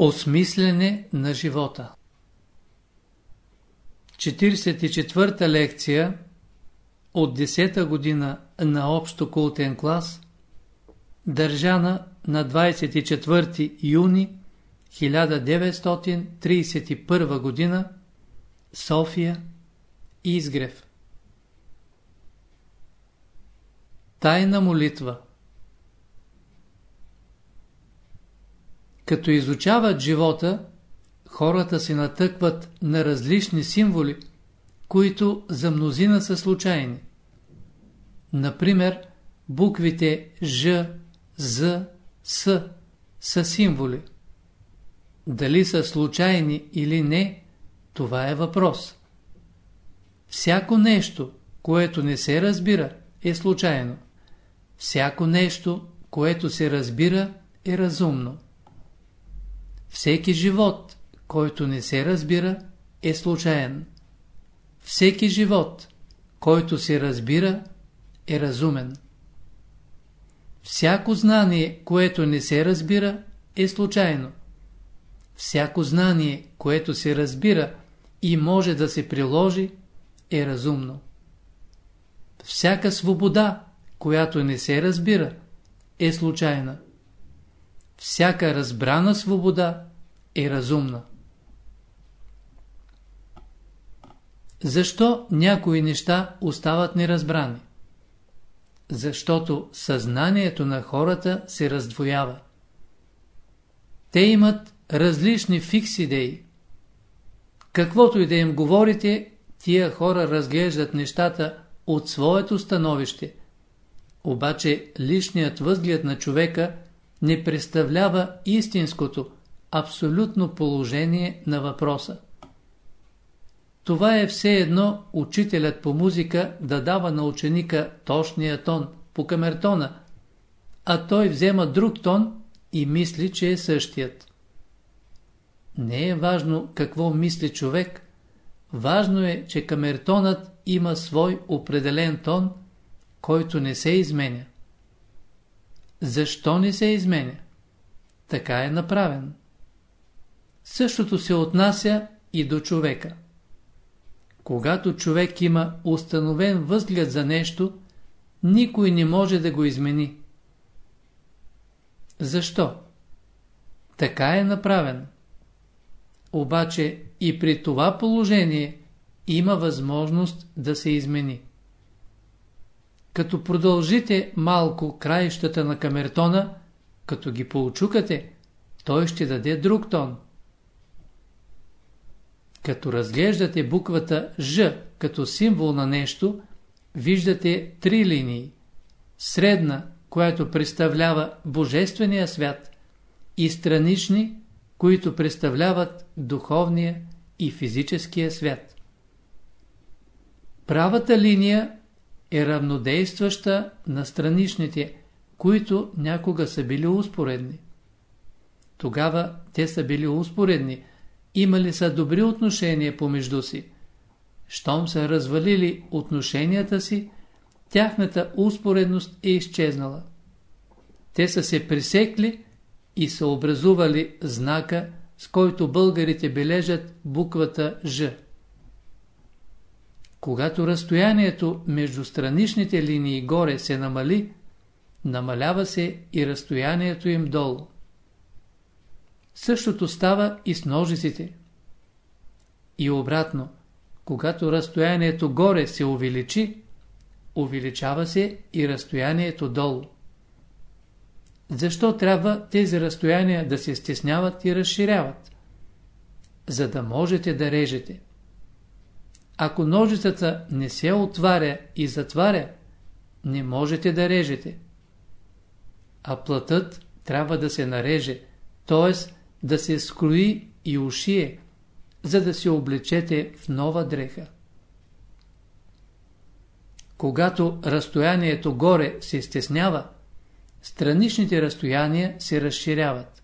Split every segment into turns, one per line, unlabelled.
Осмислене на живота. 44-та лекция от 10-та година на общо култен клас държана на 24 юни 1931 година София Изгрев. Тайна молитва Като изучават живота, хората се натъкват на различни символи, които за мнозина са случайни. Например, буквите Ж, З, С са символи. Дали са случайни или не, това е въпрос. Всяко нещо, което не се разбира, е случайно. Всяко нещо, което се разбира, е разумно. Всеки живот, който не се разбира, е случайен. Всеки живот, който се разбира, е разумен. Всяко знание, което не се разбира, е случайно. Всяко знание, което се разбира и може да се приложи, е разумно. Всяка свобода, която не се разбира, е случайна. Всяка разбрана свобода е разумна. Защо някои неща остават неразбрани? Защото съзнанието на хората се раздвоява. Те имат различни фикс идеи. Каквото и да им говорите, тия хора разглеждат нещата от своето становище. Обаче личният възглед на човека не представлява истинското, абсолютно положение на въпроса. Това е все едно учителят по музика да дава на ученика точния тон, по камертона, а той взема друг тон и мисли, че е същият. Не е важно какво мисли човек, важно е, че камертонът има свой определен тон, който не се изменя. Защо не се изменя? Така е направен. Същото се отнася и до човека. Когато човек има установен възглед за нещо, никой не може да го измени. Защо? Така е направен. Обаче и при това положение има възможност да се измени. Като продължите малко краищата на камертона, като ги поучукате, той ще даде друг тон. Като разглеждате буквата Ж като символ на нещо, виждате три линии. Средна, която представлява Божествения свят, и странични, които представляват духовния и физическия свят. Правата линия е равнодействаща на страничните, които някога са били успоредни. Тогава те са били успоредни, имали са добри отношения помежду си. Щом са развалили отношенията си, тяхната успоредност е изчезнала. Те са се пресекли и са образували знака, с който българите бележат буквата Ж. Когато разстоянието между страничните линии горе се намали, намалява се и разстоянието им долу. Същото става и с ножиците. И обратно, когато разстоянието горе се увеличи, увеличава се и разстоянието долу. Защо трябва тези разстояния да се стесняват и разширяват? За да можете да режете. Ако ножицата не се отваря и затваря, не можете да режете. А плътът трябва да се нареже, т.е. да се скрои и ушие, за да се облечете в нова дреха. Когато разстоянието горе се стеснява, страничните разстояния се разширяват.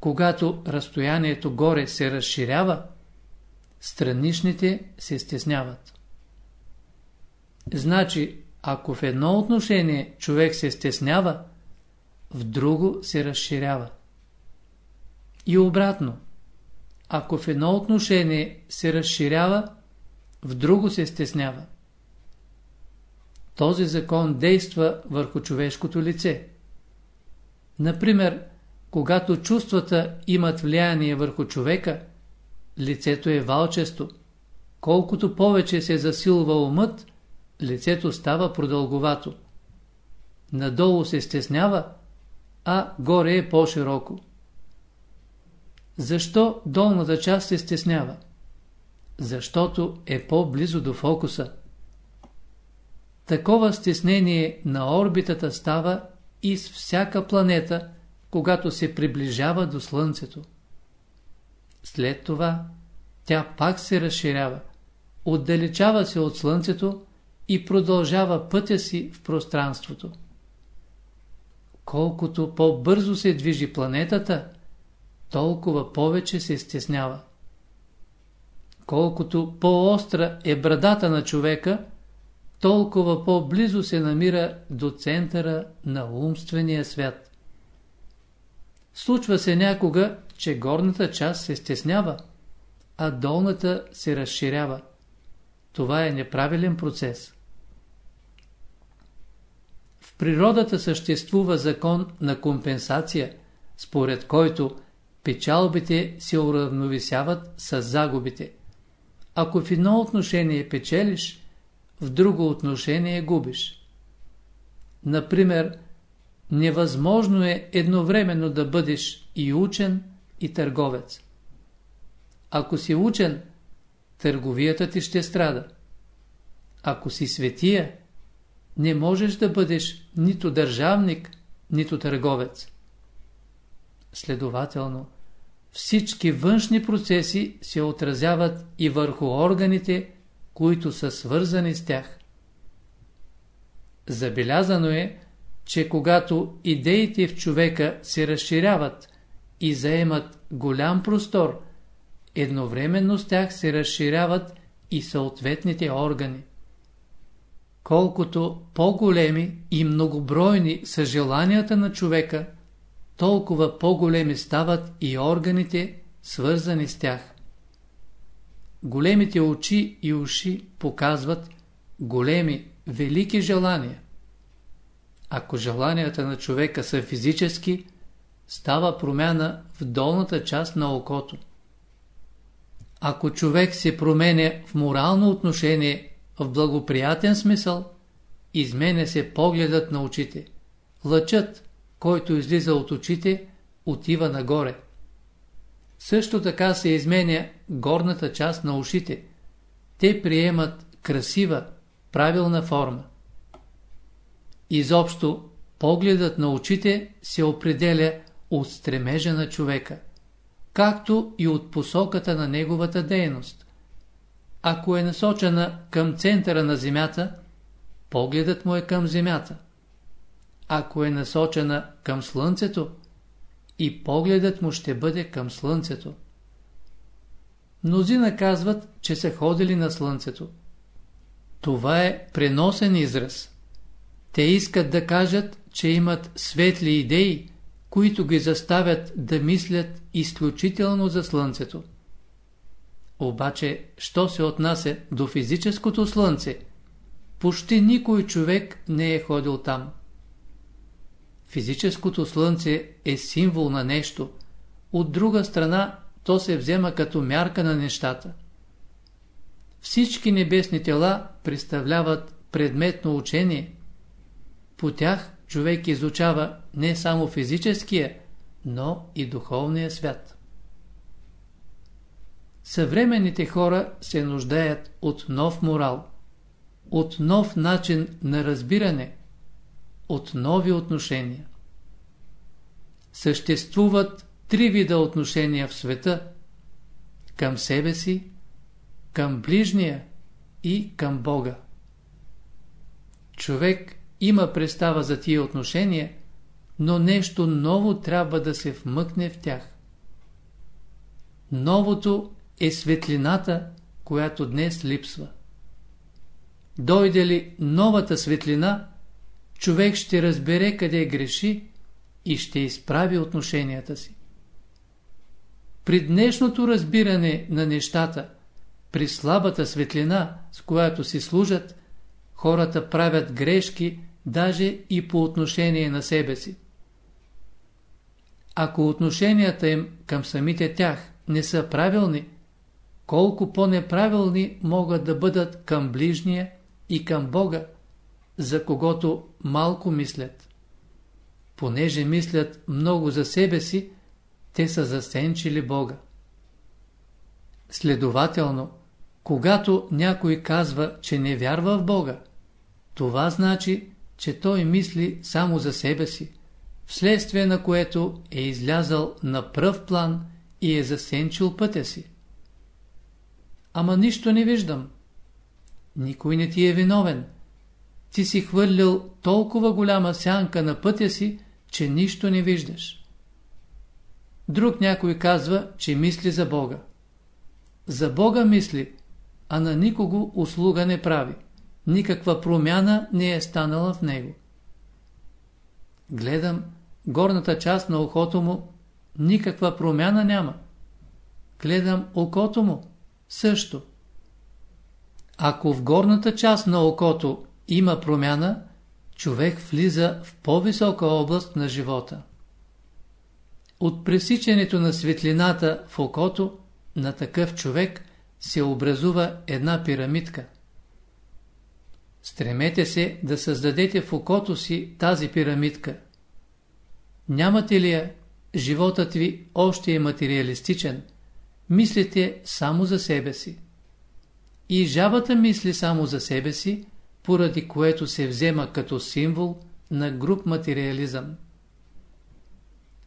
Когато разстоянието горе се разширява, страничните се стесняват. Значи, ако в едно отношение човек се стеснява, в друго се разширява. И обратно, ако в едно отношение се разширява, в друго се стеснява. Този закон действа върху човешкото лице. Например, когато чувствата имат влияние върху човека, лицето е валчесто. Колкото повече се засилва умът, лицето става продълговато. Надолу се стеснява, а горе е по-широко. Защо долната част се стеснява? Защото е по-близо до фокуса. Такова стеснение на орбитата става и с всяка планета, когато се приближава до Слънцето. След това тя пак се разширява, отдалечава се от Слънцето и продължава пътя си в пространството. Колкото по-бързо се движи планетата, толкова повече се стеснява. Колкото по-остра е брадата на човека, толкова по-близо се намира до центъра на умствения свят. Случва се някога, че горната част се стеснява, а долната се разширява. Това е неправилен процес. В природата съществува закон на компенсация, според който печалбите се уравновесяват с загубите. Ако в едно отношение печелиш, в друго отношение губиш. Например, невъзможно е едновременно да бъдеш и учен, и търговец. Ако си учен, търговията ти ще страда. Ако си светия, не можеш да бъдеш нито държавник, нито търговец. Следователно, всички външни процеси се отразяват и върху органите, които са свързани с тях. Забелязано е, че когато идеите в човека се разширяват и заемат голям простор, едновременно с тях се разширяват и съответните органи. Колкото по-големи и многобройни са желанията на човека, толкова по-големи стават и органите, свързани с тях. Големите очи и уши показват големи, велики желания. Ако желанията на човека са физически, става промяна в долната част на окото. Ако човек се променя в морално отношение, в благоприятен смисъл, изменя се погледът на очите. Лъчът, който излиза от очите, отива нагоре. Също така се изменя горната част на ушите. Те приемат красива, правилна форма. Изобщо, погледът на очите се определя от стремежа на човека, както и от посоката на неговата дейност. Ако е насочена към центъра на Земята, погледът му е към Земята. Ако е насочена към Слънцето, и погледът му ще бъде към Слънцето. Мнозина казват, че са ходили на Слънцето. Това е преносен израз. Те искат да кажат, че имат светли идеи, които ги заставят да мислят изключително за Слънцето. Обаче, що се отнася до физическото Слънце, почти никой човек не е ходил там. Физическото Слънце е символ на нещо, от друга страна то се взема като мярка на нещата. Всички небесни тела представляват предметно учение. По тях човек изучава не само физическия, но и духовния свят. Съвременните хора се нуждаят от нов морал, от нов начин на разбиране, от нови отношения. Съществуват три вида отношения в света към себе си, към ближния и към Бога. Човек има представа за тия отношения, но нещо ново трябва да се вмъкне в тях. Новото е светлината, която днес липсва. Дойде ли новата светлина, човек ще разбере къде греши и ще изправи отношенията си. При днешното разбиране на нещата, при слабата светлина, с която си служат, хората правят грешки даже и по отношение на себе си. Ако отношенията им към самите тях не са правилни, колко по-неправилни могат да бъдат към ближния и към Бога, за когото малко мислят. Понеже мислят много за себе си, те са засенчили Бога. Следователно, когато някой казва, че не вярва в Бога, това значи, че той мисли само за себе си, вследствие на което е излязал на пръв план и е засенчил пътя си. Ама нищо не виждам. Никой не ти е виновен. Ти си хвърлял толкова голяма сянка на пътя си, че нищо не виждаш. Друг някой казва, че мисли за Бога. За Бога мисли, а на никого услуга не прави. Никаква промяна не е станала в него. Гледам горната част на окото му, никаква промяна няма. Гледам окото му, също. Ако в горната част на окото има промяна, човек влиза в по-висока област на живота. От пресичането на светлината в окото на такъв човек се образува една пирамидка. Стремете се да създадете в окото си тази пирамидка. Нямате ли я, животът ви още е материалистичен, мислите само за себе си. И жабата мисли само за себе си, поради което се взема като символ на груп материализъм.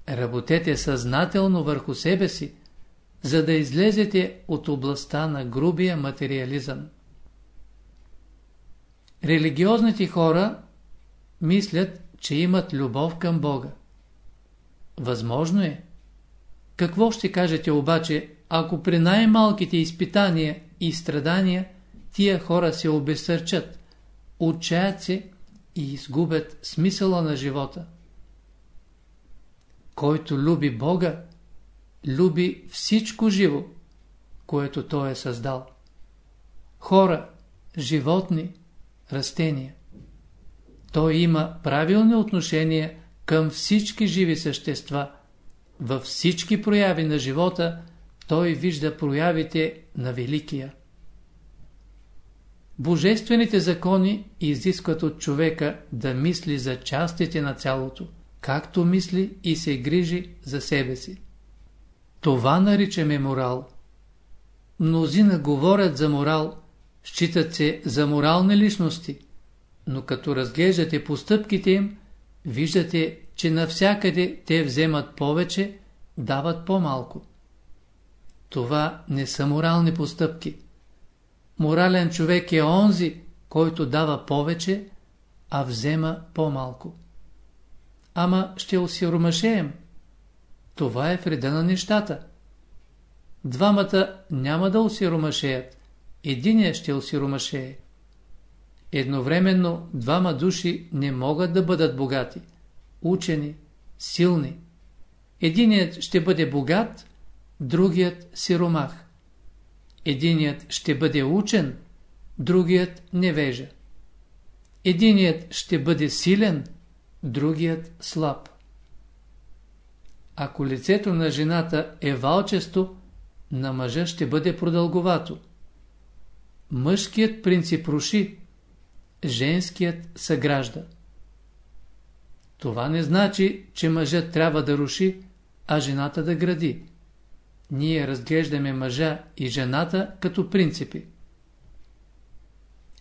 Работете съзнателно върху себе си, за да излезете от областта на грубия материализъм. Религиозните хора мислят, че имат любов към Бога. Възможно е. Какво ще кажете обаче, ако при най-малките изпитания и страдания тия хора се обесърчат, отчаят се и изгубят смисъла на живота? Който люби Бога, люби всичко живо, което Той е създал. Хора, животни, растения. Той има правилни отношения към всички живи същества. Във всички прояви на живота той вижда проявите на Великия. Божествените закони изискват от човека да мисли за частите на цялото, както мисли и се грижи за себе си. Това наричаме морал. Мнозина говорят за морал, считат се за морални личности, но като разглеждате постъпките им, виждате, че навсякъде те вземат повече, дават по-малко. Това не са морални постъпки. Морален човек е онзи, който дава повече, а взема по-малко. Ама ще осиромашеем. Това е вреда на нещата. Двамата няма да осиромашеят. Единият ще осиромашее. Едновременно двама души не могат да бъдат богати, учени, силни. Единият ще бъде богат, другият сиромах. Единият ще бъде учен, другият невежа. Единият ще бъде силен, другият слаб. Ако лицето на жената е валчесто, на мъжа ще бъде продълговато. Мъжкият принцип руши, женският съгражда. Това не значи, че мъжът трябва да руши, а жената да гради. Ние разглеждаме мъжа и жената като принципи.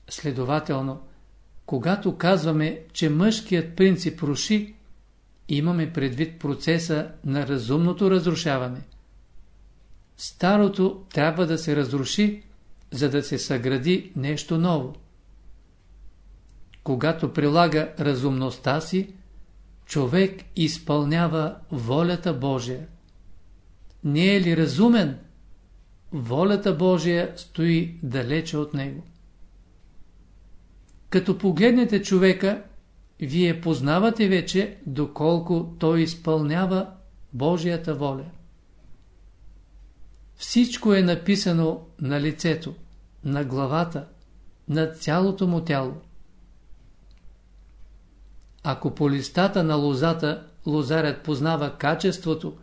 Следователно, когато казваме, че мъжкият принцип руши, имаме предвид процеса на разумното разрушаване. Старото трябва да се разруши, за да се съгради нещо ново. Когато прилага разумността си, човек изпълнява волята Божия. Не е ли разумен? Волята Божия стои далече от него. Като погледнете човека, вие познавате вече доколко той изпълнява Божията воля. Всичко е написано на лицето, на главата, на цялото му тяло. Ако по листата на лозата лозарят познава качеството,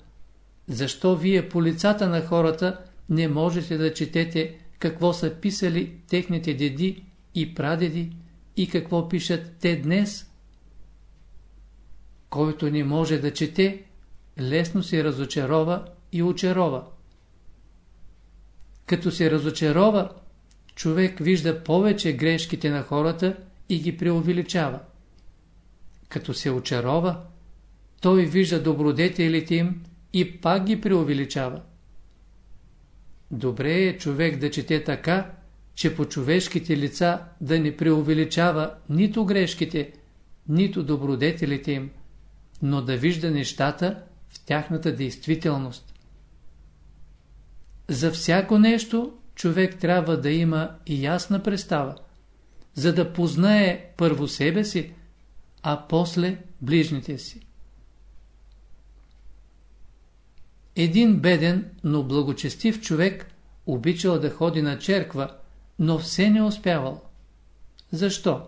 защо вие по лицата на хората не можете да четете какво са писали техните деди и прадеди и какво пишат те днес? Който не може да чете, лесно се разочарова и очарова. Като се разочарова, човек вижда повече грешките на хората и ги преувеличава. Като се очарова, той вижда добродетелите им и пак ги преувеличава. Добре е човек да чете така, че по човешките лица да не преувеличава нито грешките, нито добродетелите им, но да вижда нещата в тяхната действителност. За всяко нещо човек трябва да има и ясна представа, за да познае първо себе си, а после ближните си. Един беден, но благочестив човек обичал да ходи на черква, но все не успявал. Защо?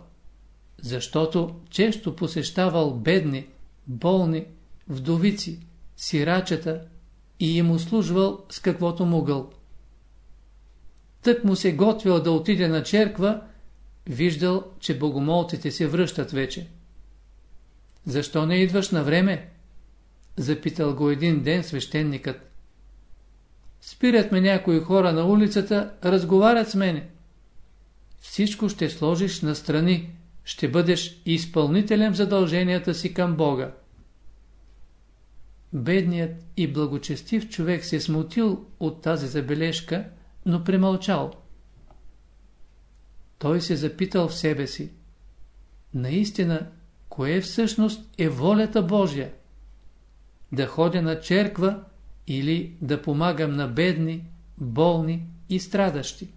Защото често посещавал бедни, болни, вдовици, сирачета и им услужвал с каквото могъл. Тък му се готвил да отиде на черква, виждал, че богомолците се връщат вече. Защо не идваш на време? Запитал го един ден свещеникът. Спират ме някои хора на улицата, разговарят с мене. Всичко ще сложиш на страни, ще бъдеш изпълнителен в задълженията си към Бога. Бедният и благочестив човек се смутил от тази забележка, но премълчал. Той се запитал в себе си. Наистина, кое всъщност е волята Божия? Да ходя на черква или да помагам на бедни, болни и страдащи?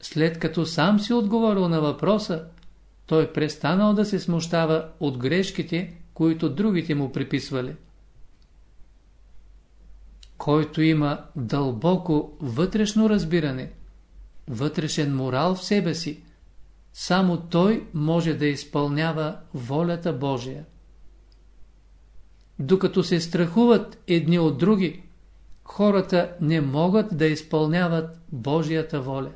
След като сам си отговорил на въпроса, той престанал да се смущава от грешките, които другите му приписвали. Който има дълбоко вътрешно разбиране, вътрешен морал в себе си, само той може да изпълнява волята Божия. Докато се страхуват едни от други, хората не могат да изпълняват Божията воля.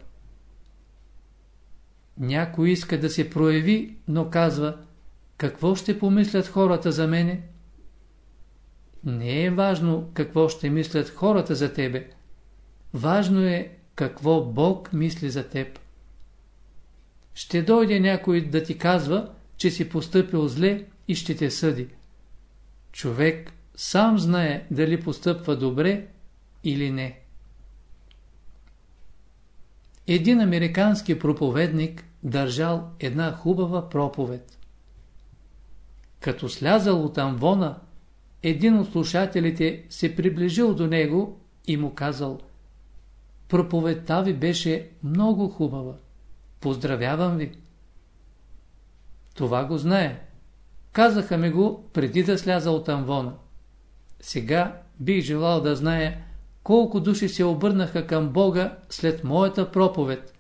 Някой иска да се прояви, но казва, какво ще помислят хората за мене? Не е важно какво ще мислят хората за тебе. Важно е какво Бог мисли за теб. Ще дойде някой да ти казва, че си постъпил зле и ще те съди. Човек сам знае дали постъпва добре или не. Един американски проповедник държал една хубава проповед. Като слязал от амвона, един от слушателите се приближил до него и му казал Проповедта ви беше много хубава. Поздравявам ви. Това го знае. Казаха ми го преди да сляза от амвона. Сега бих желал да зная колко души се обърнаха към Бога след моята проповед.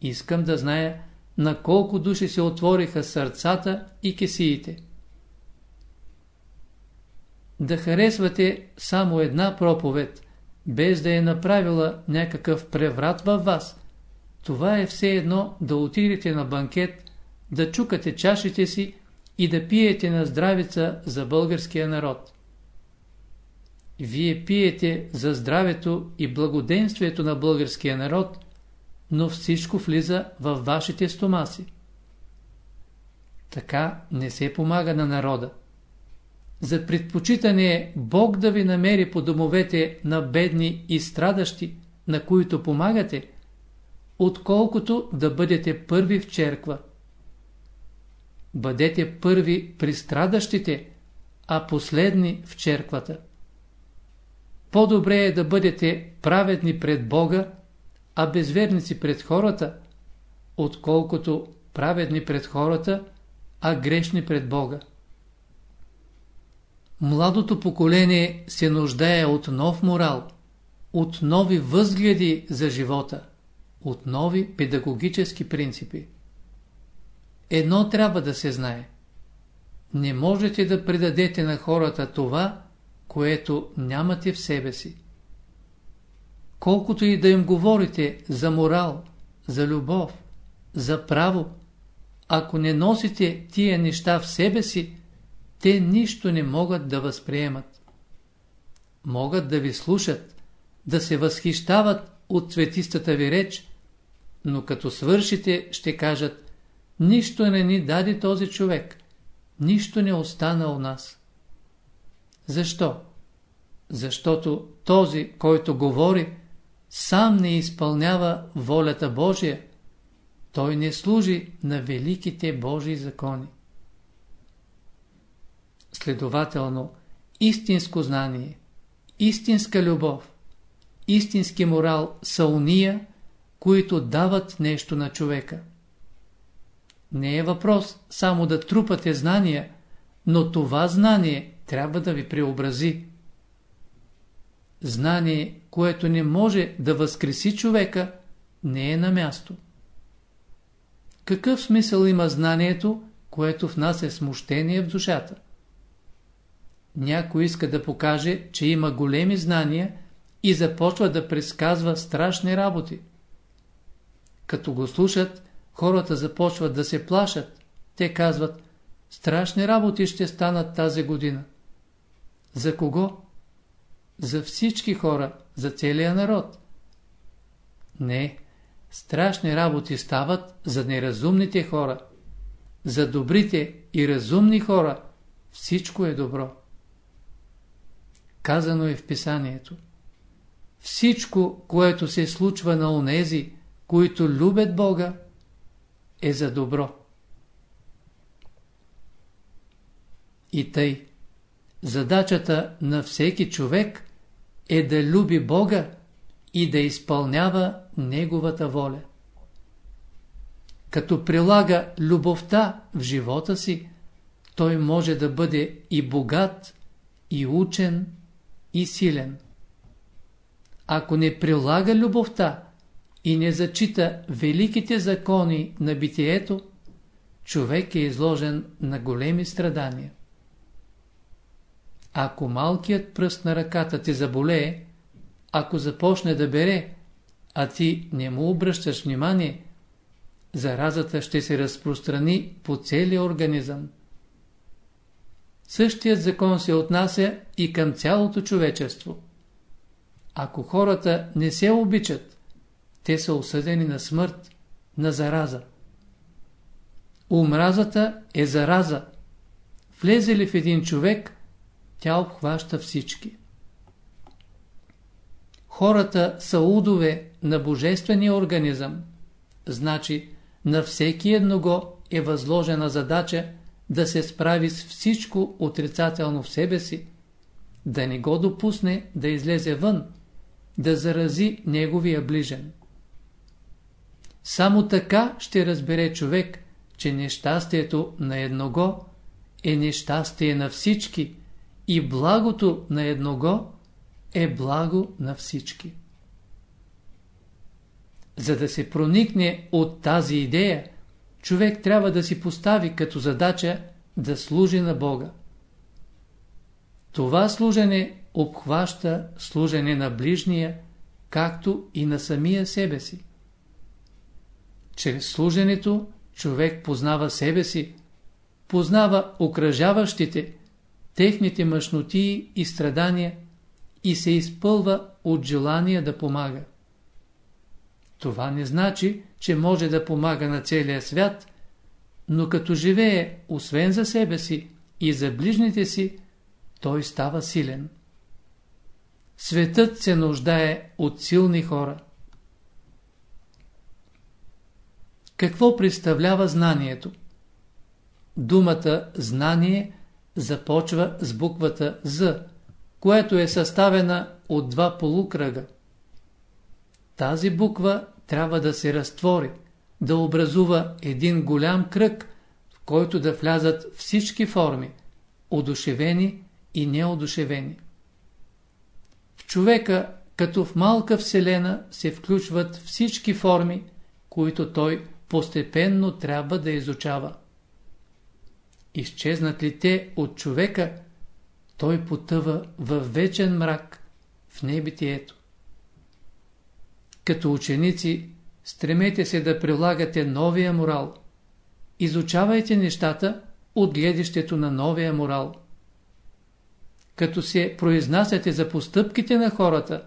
Искам да зная на колко души се отвориха сърцата и кесиите. Да харесвате само една проповед, без да е направила някакъв преврат във вас, това е все едно да отидете на банкет, да чукате чашите си и да пиете на здравица за българския народ. Вие пиете за здравето и благоденствието на българския народ, но всичко влиза във вашите стомаси. Така не се помага на народа. За предпочитане е Бог да ви намери по домовете на бедни и страдащи, на които помагате, отколкото да бъдете първи в черква. Бъдете първи при страдащите, а последни в черквата. По-добре е да бъдете праведни пред Бога, а безверници пред хората, отколкото праведни пред хората, а грешни пред Бога. Младото поколение се нуждае от нов морал, от нови възгледи за живота, от нови педагогически принципи. Едно трябва да се знае. Не можете да предадете на хората това, което нямате в себе си. Колкото и да им говорите за морал, за любов, за право, ако не носите тия неща в себе си, те нищо не могат да възприемат. Могат да ви слушат, да се възхищават от цветистата ви реч, но като свършите ще кажат нищо не ни даде този човек, нищо не остана у нас. Защо? Защото този, който говори, сам не изпълнява волята Божия, той не служи на великите Божии закони. Следователно, истинско знание, истинска любов, истински морал са уния, които дават нещо на човека. Не е въпрос само да трупате знания, но това знание трябва да ви преобрази. Знание, което не може да възкреси човека, не е на място. Какъв смисъл има знанието, което в нас е смущение в душата? Някой иска да покаже, че има големи знания и започва да предсказва страшни работи. Като го слушат, хората започват да се плашат. Те казват, страшни работи ще станат тази година. За кого? За всички хора, за целия народ. Не, страшни работи стават за неразумните хора. За добрите и разумни хора всичко е добро. Казано е в писанието. Всичко, което се случва на онези, които любят Бога, е за добро. И тъй, задачата на всеки човек е да люби Бога и да изпълнява Неговата воля. Като прилага любовта в живота си, той може да бъде и богат, и учен, и силен. Ако не прилага любовта и не зачита великите закони на битието, човек е изложен на големи страдания. Ако малкият пръст на ръката ти заболее, ако започне да бере, а ти не му обръщаш внимание, заразата ще се разпространи по целия организъм. Същият закон се отнася и към цялото човечество. Ако хората не се обичат, те са осъдени на смърт, на зараза. Омразата е зараза. Влезе ли в един човек, тя обхваща всички. Хората са удове на божествения организъм. Значи, на всеки едного е възложена задача да се справи с всичко отрицателно в себе си, да не го допусне да излезе вън, да зарази неговия ближен. Само така ще разбере човек, че нещастието на едного е нещастие на всички и благото на едного е благо на всички. За да се проникне от тази идея, човек трябва да си постави като задача да служи на Бога. Това служене обхваща служене на ближния, както и на самия себе си. Чрез служенето човек познава себе си, познава окръжаващите, техните мъжноти и страдания и се изпълва от желание да помага. Това не значи, че може да помага на целия свят, но като живее освен за себе си и за ближните си, той става силен. Светът се нуждае от силни хора. Какво представлява знанието? Думата знание започва с буквата З, което е съставена от два полукръга. Тази буква трябва да се разтвори, да образува един голям кръг, в който да влязат всички форми, одушевени и неодушевени. В човека като в малка вселена се включват всички форми, които той постепенно трябва да изучава. Изчезнат ли те от човека, той потъва в вечен мрак в небитието. Като ученици, стремете се да прилагате новия морал. Изучавайте нещата от гледището на новия морал. Като се произнасяте за постъпките на хората,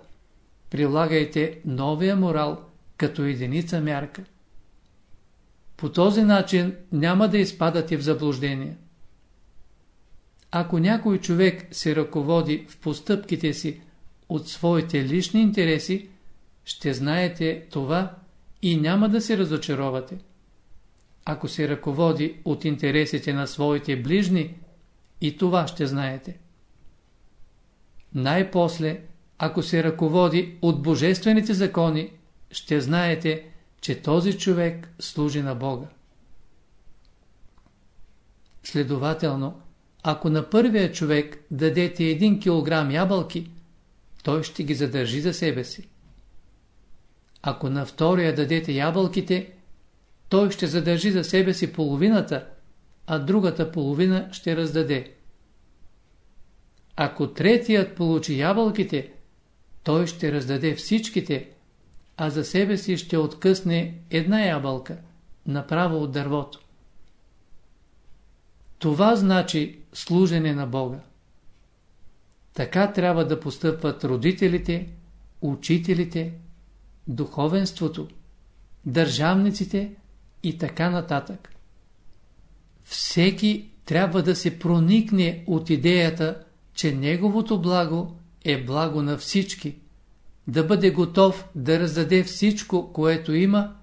прилагайте новия морал като единица мярка. По този начин няма да изпадате в заблуждение. Ако някой човек се ръководи в постъпките си от своите лични интереси, ще знаете това и няма да се разочаровате. Ако се ръководи от интересите на своите ближни, и това ще знаете. Най-после, ако се ръководи от божествените закони, ще знаете, че този човек служи на Бога. Следователно, ако на първия човек дадете 1 кг ябълки, той ще ги задържи за себе си. Ако на втория дадете ябълките, той ще задържи за себе си половината, а другата половина ще раздаде. Ако третият получи ябълките, той ще раздаде всичките, а за себе си ще откъсне една ябълка, направо от дървото. Това значи служене на Бога. Така трябва да постъпват родителите, учителите, духовенството, държавниците и така нататък. Всеки трябва да се проникне от идеята, че неговото благо е благо на всички, да бъде готов да раздаде всичко, което има,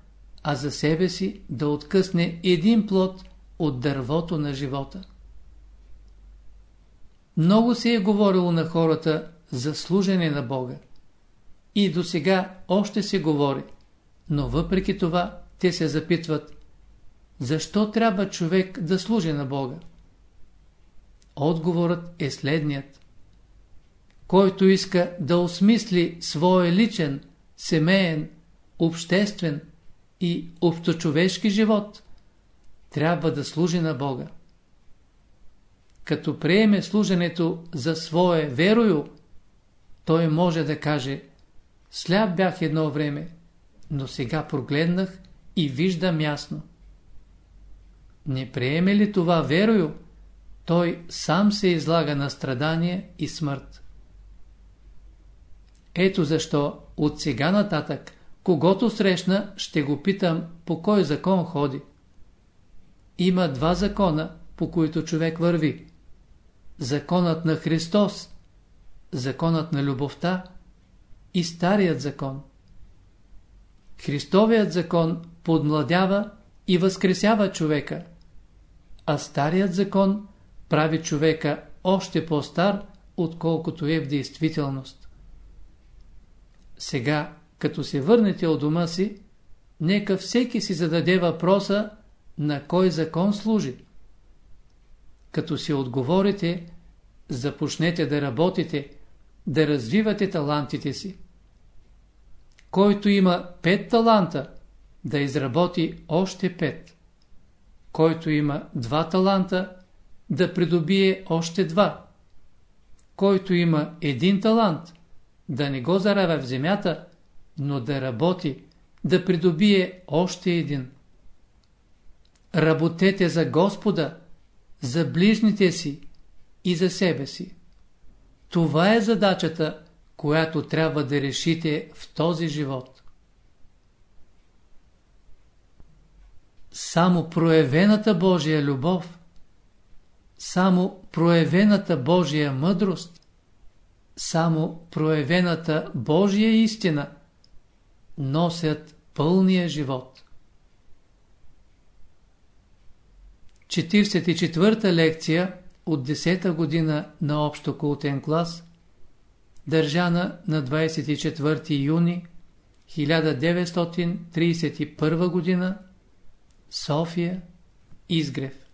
а за себе си да откъсне един плод от дървото на живота. Много се е говорило на хората за служене на Бога. И до сега още се говори, но въпреки това те се запитват, защо трябва човек да служи на Бога? Отговорът е следният. Който иска да осмисли своя личен, семейен, обществен и общочовешки живот, трябва да служи на Бога. Като приеме служенето за свое верою, той може да каже Сляп бях едно време, но сега прогледнах и виждам ясно. Не приеме ли това верою, той сам се излага на страдание и смърт. Ето защо от сега нататък, когато срещна, ще го питам по кой закон ходи. Има два закона, по които човек върви. Законът на Христос, законът на любовта и старият закон. Христовият закон подмладява и възкресява човека, а старият закон прави човека още по-стар, отколкото е в действителност. Сега, като се върнете от дома си, нека всеки си зададе въпроса на кой закон служи. Като си отговорите, започнете да работите, да развивате талантите си. Който има пет таланта, да изработи още пет. Който има два таланта, да придобие още два. Който има един талант, да не го заравя в земята, но да работи, да придобие още един. Работете за Господа, за ближните си и за себе си. Това е задачата, която трябва да решите в този живот. Само проявената Божия любов, само проявената Божия мъдрост, само проявената Божия истина носят пълния живот. 44-та лекция от 10-та година на общо култен клас, държана на 24 юни 1931 година, София, Изгрев.